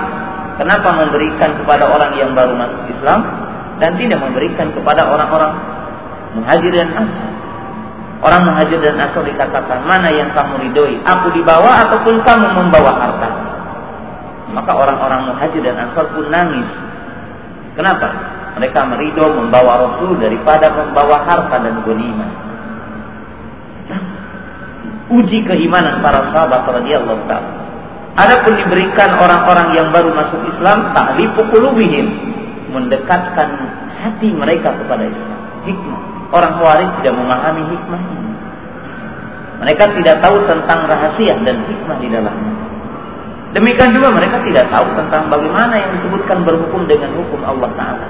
Kenapa memberikan kepada orang yang baru masuk Islam dan tidak memberikan kepada orang-orang muhajir dan ansar Orang muhajir dan asal dikatakan, mana yang kamu ridhoi? Aku dibawa ataupun kamu membawa harta? Maka orang-orang muhajir dan asal pun nangis. Kenapa? Mereka merido membawa Rasul daripada membawa harta dan ghanimah. Uji keimanan para sahabat radhiyallahu taala. Adapun diberikan orang-orang yang baru masuk Islam, ta'lifu qulubihim, mendekatkan hati mereka kepada Islam. Hikmah. Orang Khawarij tidak memahami hikmah ini. Mereka tidak tahu tentang rahasia dan hikmah di dalamnya. Demikian juga mereka tidak tahu tentang bagaimana yang disebutkan berhukum dengan hukum Allah Taala.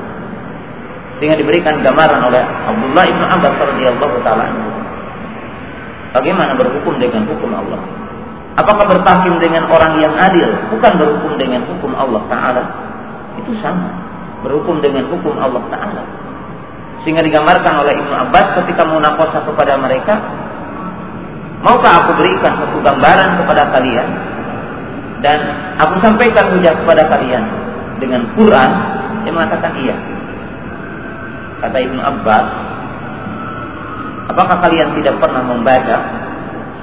Sehingga diberikan gambaran oleh Abdullah ibn Abbas radhiyallahu taala Bagaimana berhukum dengan hukum Allah? Apakah bertakim dengan orang yang adil, bukan berhukum dengan hukum Allah Taala? Itu sama, berhukum dengan hukum Allah Taala. Sehingga digambarkan oleh Ibnu Abbas ketika munakosa kepada mereka, maukah aku berikan satu gambaran kepada kalian dan aku sampaikan hujah kepada kalian dengan Quran yang mengatakan iya. Kata Ibnu Abbas, apakah kalian tidak pernah membaca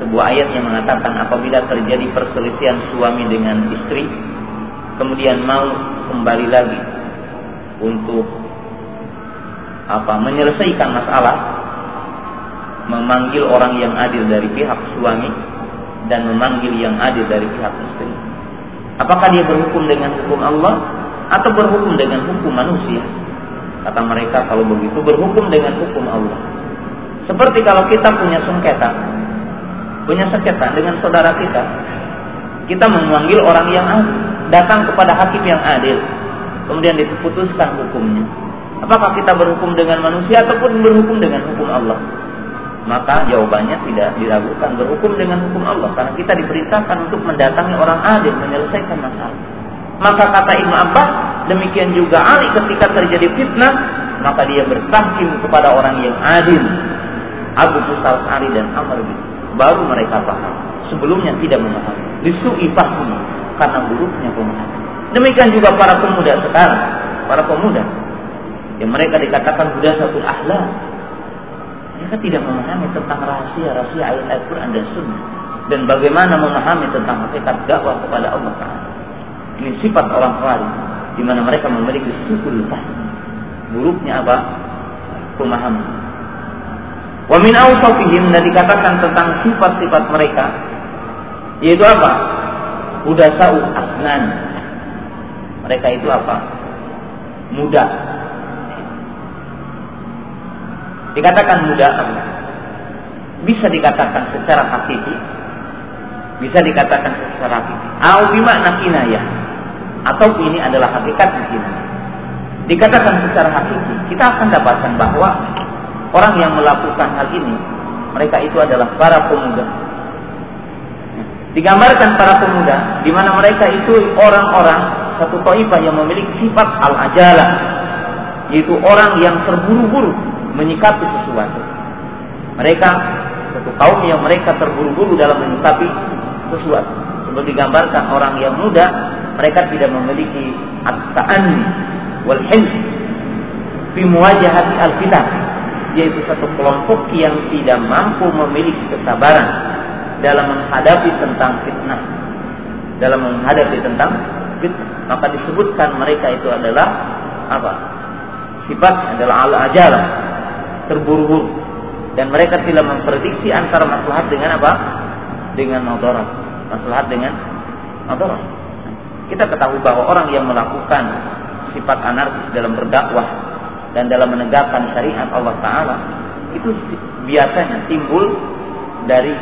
sebuah ayat yang mengatakan apabila terjadi perselisihan suami dengan istri kemudian mau kembali lagi untuk apa? Menyelesaikan masalah. Memanggil orang yang adil dari pihak suami dan memanggil yang adil dari pihak istri. Apakah dia berhukum dengan hukum Allah atau berhukum dengan hukum manusia? Kata mereka kalau begitu berhukum dengan hukum Allah. Seperti kalau kita punya sengketa. Punya sengketa dengan saudara kita, kita memanggil orang yang adil, datang kepada hakim yang adil, kemudian diputuskan hukumnya. Apakah kita berhukum dengan manusia ataupun berhukum dengan hukum Allah? Maka jawabannya tidak diragukan berhukum dengan hukum Allah karena kita diperintahkan untuk mendatangi orang adil menyelesaikan masalah. Maka kata Ibnu Abbas, demikian juga Ali ketika terjadi fitnah, maka dia bertahkim kepada orang yang adil. Abu Musal Ali dan Amr bin baru mereka paham. Sebelumnya tidak memahami. Disu'i fahmi karena buruknya pemahaman. Demikian juga para pemuda sekarang, para pemuda yang mereka dikatakan budak satu ahla. Mereka tidak memahami tentang rahasia-rahasia ayat Al-Quran dan Sunnah dan bagaimana memahami tentang hakikat dakwah kepada Allah Taala. Ini sifat orang kafir di mana mereka memiliki sukul. Buruknya apa? Pemahaman. Wa min awsafihim dan dikatakan tentang sifat-sifat mereka yaitu apa? Udasau asnan. Mereka itu apa? Muda. Dikatakan muda apa? Bisa dikatakan secara hakiki, bisa dikatakan secara hakiki. Au bimakna kinayah. Atau ini adalah hakikat sini. Dikatakan secara hakiki, kita akan dapatkan bahwa orang yang melakukan hal ini mereka itu adalah para pemuda. Digambarkan para pemuda di mana mereka itu orang-orang satu taifah yang memiliki sifat al-ajalah yaitu orang yang terburu-buru menyikapi sesuatu. Mereka satu kaum yang mereka terburu-buru dalam menyikapi sesuatu. Seperti digambarkan orang yang muda, mereka tidak memiliki at-ta'anni wal hins fi muwajahati al-fitan yaitu satu kelompok yang tidak mampu memiliki kesabaran dalam menghadapi tentang fitnah. Dalam menghadapi tentang fitnah. Maka disebutkan mereka itu adalah apa? Sifat adalah al ajal terburu-buru. Dan mereka tidak memprediksi antara maslahat dengan apa? Dengan madarat. Maslahat dengan madarat. Kita ketahui bahwa orang yang melakukan sifat anarkis dalam berdakwah dan dalam menegakkan syariat Allah Ta'ala itu biasanya timbul dari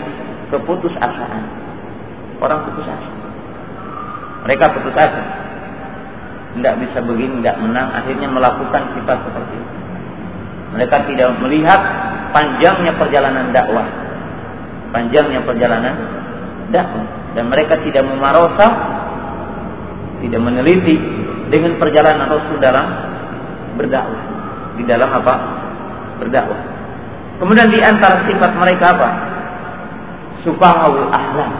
keputusasaan orang putus asa. Mereka putus asa. Tidak bisa begini, tidak menang. Akhirnya melakukan sifat seperti itu mereka tidak melihat panjangnya perjalanan dakwah panjangnya perjalanan dakwah dan mereka tidak memarosa tidak meneliti dengan perjalanan Rasul dalam berdakwah di dalam apa? Berdakwah. Kemudian di antara sifat mereka apa? Sufahul ahlam.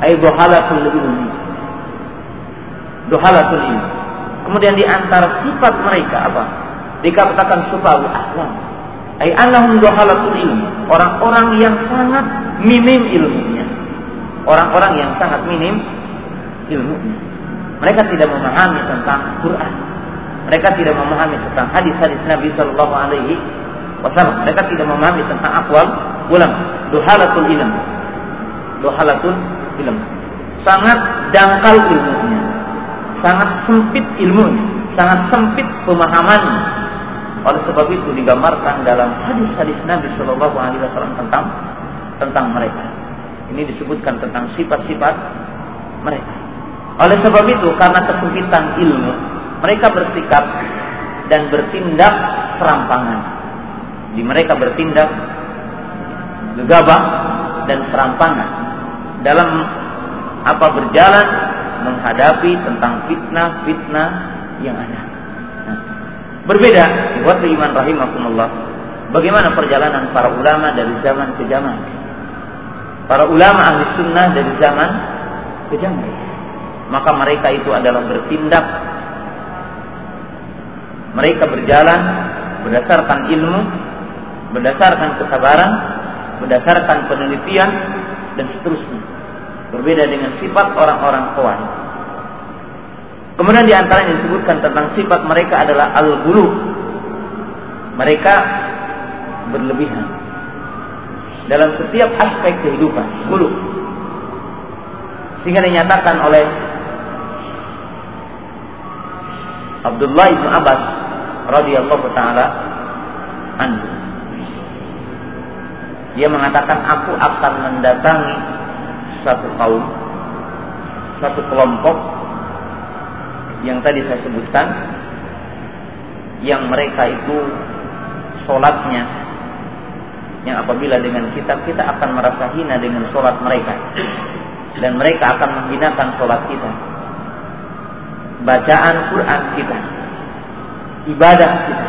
Ay dohalatul ilmi. Dohalatul ilmi. Kemudian di antara sifat mereka apa? Dikatakan sufahul ahlam. Ay annahum dohalatul ilmi. Orang-orang yang sangat minim ilmunya. Orang-orang yang sangat minim ilmunya. Mereka tidak memahami tentang Quran Mereka tidak memahami tentang hadis-hadis Nabi Shallallahu Alaihi Wasallam. Mereka tidak memahami tentang akwal ulama. Duhalatul ilm. Duhalatul ilm. Sangat dangkal ilmunya. Sangat sempit ilmunya. Sangat sempit pemahamannya. Oleh sebab itu digambarkan dalam hadis-hadis Nabi Shallallahu Alaihi Wasallam tentang tentang mereka. Ini disebutkan tentang sifat-sifat mereka. Oleh sebab itu, karena kesempitan ilmu, mereka bersikap dan bertindak serampangan. Di mereka bertindak gegabah dan serampangan dalam apa berjalan menghadapi tentang fitnah-fitnah yang ada. Berbeda buat iman rahimakumullah. Bagaimana perjalanan para ulama dari zaman ke zaman? Para ulama ahli sunnah dari zaman ke zaman. Maka mereka itu adalah bertindak. Mereka berjalan berdasarkan ilmu, berdasarkan kesabaran, berdasarkan penelitian, dan seterusnya. Berbeda dengan sifat orang-orang kawan. Kemudian di antara yang disebutkan tentang sifat mereka adalah al-gulu. Mereka berlebihan dalam setiap aspek kehidupan, gulu. Sehingga dinyatakan oleh Abdullah bin Abbas radhiyallahu taala anhu. Dia mengatakan aku akan mendatangi satu kaum, satu kelompok yang tadi saya sebutkan yang mereka itu sholatnya yang apabila dengan kita kita akan merasa hina dengan sholat mereka dan mereka akan menghinakan sholat kita bacaan Quran kita, ibadah kita.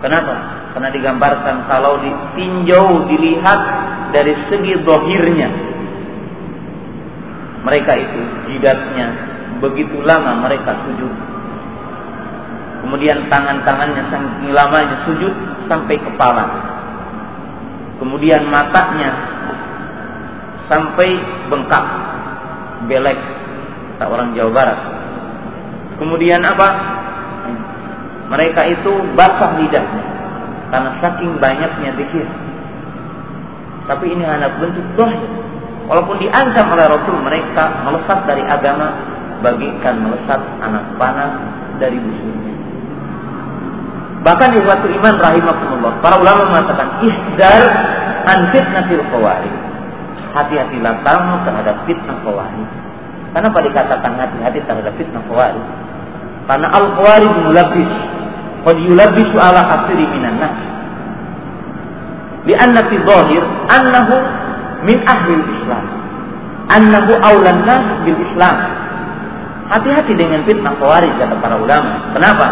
Kenapa? Karena digambarkan kalau ditinjau, dilihat dari segi dohirnya. Mereka itu jidatnya begitu lama mereka sujud. Kemudian tangan-tangannya sangat lamanya sujud sampai kepala. Kemudian matanya sampai bengkak, belek, tak orang Jawa Barat. Kemudian apa? Mereka itu basah lidahnya karena saking banyaknya zikir. Tapi ini anak bentuk doh. Walaupun diancam oleh Rasul mereka melesat dari agama bagikan melesat anak panah dari musuhnya. Bahkan di suatu iman rahimahumullah, para ulama mengatakan ihdar an fitnatil qawarij. Hati-hatilah kamu terhadap fitnah qawarij. Kenapa dikatakan hati-hati terhadap fitnah qawarij? Karena al-khawarij mulabbis. Qad yulabbisu ala asiri minan nas. Lianna fi zahir annahu min ahli Islam. Annahu awlan nas bil Islam. Hati-hati dengan fitnah khawarij kata para ulama. Kenapa?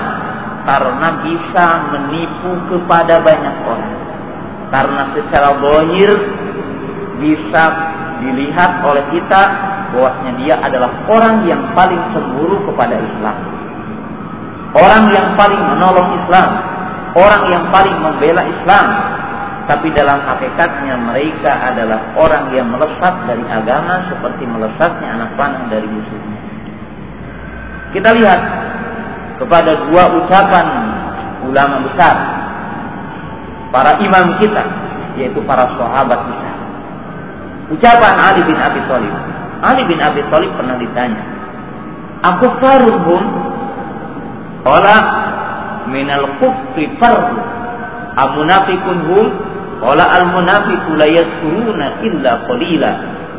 Karena bisa menipu kepada banyak orang. Karena secara zahir bisa dilihat oleh kita bahwasanya dia adalah orang yang paling cemburu kepada Islam. Orang yang paling menolong Islam, orang yang paling membela Islam, tapi dalam hakikatnya mereka adalah orang yang melesat dari agama seperti melesatnya anak panah dari musuhnya. Kita lihat kepada dua ucapan ulama besar, para imam kita, yaitu para sahabat besar. Ucapan Ali bin Abi Thalib. Ali bin Abi Thalib pernah ditanya, "Aku faruhum Qala minal kufri fardu. Amunafikun hum? Qala al munafiqu la yadhkuruna illa qalila.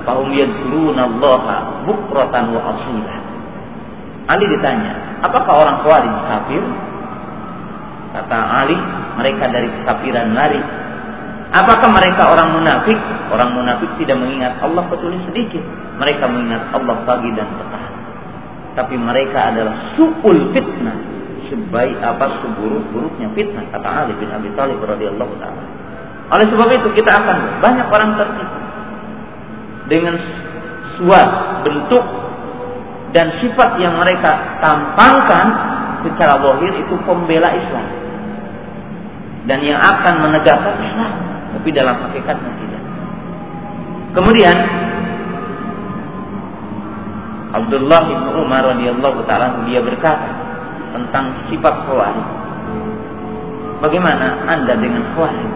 Fahum yadhkuruna Allah bukratan wa asila. Ali ditanya, apakah orang Khawarij kafir? Kata Ali, mereka dari kekafiran lari. Apakah mereka orang munafik? Orang munafik tidak mengingat Allah kecuali sedikit. Mereka mengingat Allah pagi dan petang. Tapi mereka adalah su'ul fitnah sebaik apa seburuk-buruknya fitnah kata Ali bin Abi Thalib radhiyallahu taala. Oleh sebab itu kita akan banyak orang tertipu dengan suat bentuk dan sifat yang mereka tampangkan secara zahir itu pembela Islam dan yang akan menegakkan Islam tapi dalam hakikatnya tidak. Kemudian Abdullah bin Umar radhiyallahu taala dia berkata, tentang sifat khawarij. Bagaimana Anda dengan khawarij?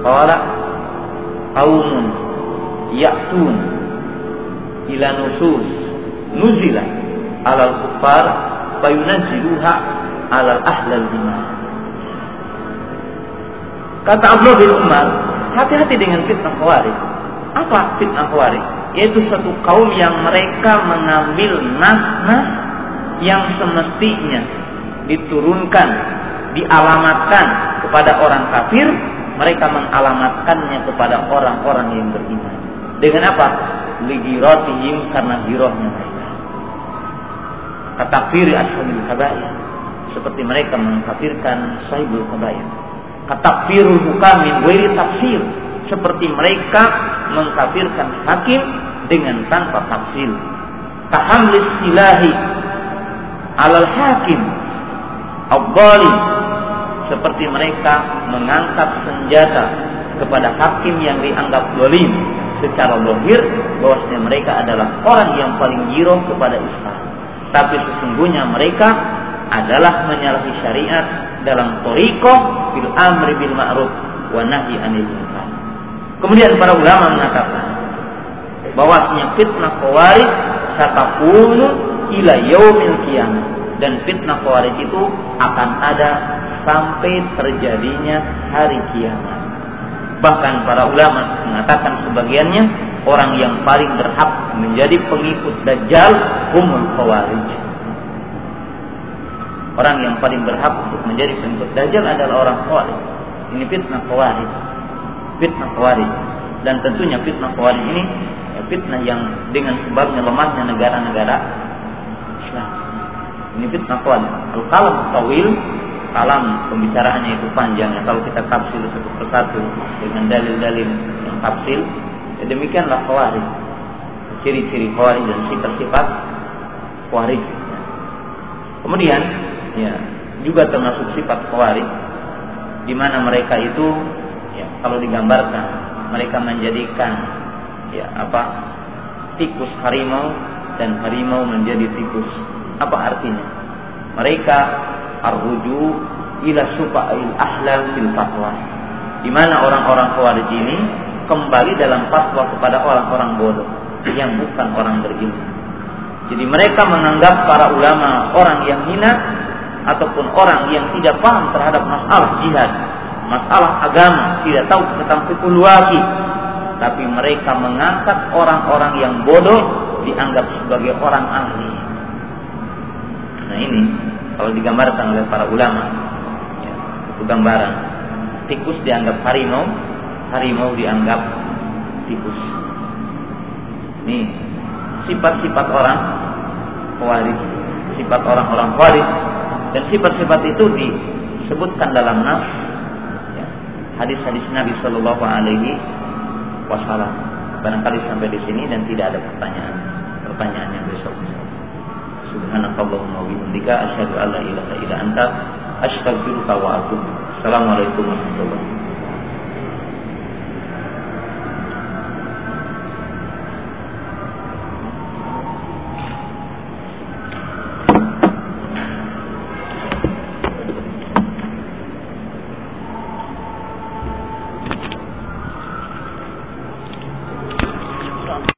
Qala qaumun ya'tun ila nusus nuzila alal kufar fayunazziluha alal ahlal iman. Kata Abdullah bin Umar, hati-hati dengan fitnah khawarij. Apa fitnah khawarij? Yaitu satu kaum yang mereka mengambil nas-nas yang semestinya diturunkan, dialamatkan kepada orang kafir, mereka mengalamatkannya kepada orang-orang yang beriman. Dengan apa? Ligiratihim karena girohnya mereka. Katakfiri ashabil kabair. Seperti mereka mengkafirkan sahibul kabair. Katakfirul hukam min tafsir. Seperti mereka mengkafirkan hakim dengan tanpa tafsir. Tahamlis silahi alal hakim. Abbalim. Seperti mereka mengangkat senjata kepada hakim yang dianggap dolim secara lohir bahwasanya mereka adalah orang yang paling giroh kepada Islam. Tapi sesungguhnya mereka adalah menyalahi syariat dalam toriko bil amri bil ma'ruf wa nahi anil munkar. Kemudian para ulama mengatakan bahwasanya fitnah khawarij satakunu ila yaumil qiyamah dan fitnah khawarij itu akan ada sampai terjadinya hari kiamat. Bahkan para ulama mengatakan sebagiannya orang yang paling berhak menjadi pengikut Dajjal umul khawarij. Orang yang paling berhak untuk menjadi pengikut Dajjal adalah orang khawarij. Ini fitnah khawarij. Fitnah khawarij. Dan tentunya fitnah khawarij ini ya, fitnah yang dengan sebabnya lemahnya negara-negara Islam. Ini fitnah khawarij. Al-kalam tawil kalam pembicaraannya itu panjang kalau kita tafsir satu persatu dengan dalil-dalil yang tafsir ya demikianlah khawarij. Ciri-ciri khawarij dan sifat-sifat khawarij. Kemudian ya juga termasuk sifat khawarij di mana mereka itu ya kalau digambarkan mereka menjadikan ya apa tikus harimau dan harimau menjadi tikus. Apa artinya? Mereka arruju ila supa'il ahlam fil fatwa. Di mana orang-orang khawarij ini kembali dalam fatwa kepada orang-orang bodoh yang bukan orang berilmu. Jadi mereka menganggap para ulama orang yang hina ataupun orang yang tidak paham terhadap masalah jihad, masalah agama, tidak tahu tentang fikul waki. Tapi mereka mengangkat orang-orang yang bodoh dianggap sebagai orang ahli. Nah ini kalau digambarkan oleh para ulama ya, itu gambaran tikus dianggap harimau harimau dianggap tikus. Ini sifat-sifat orang khawarij sifat orang-orang khawarij dan sifat-sifat itu disebutkan dalam nas ya, hadis-hadis Nabi Shallallahu Alaihi Wasallam. Barangkali sampai di sini dan tidak ada pertanyaan pertanyaannya besok. Subhanakallahumma wa bihamdika asyhadu an la ilaha illa anta astaghfiruka wa atubu. Assalamualaikum warahmatullahi wabarakatuh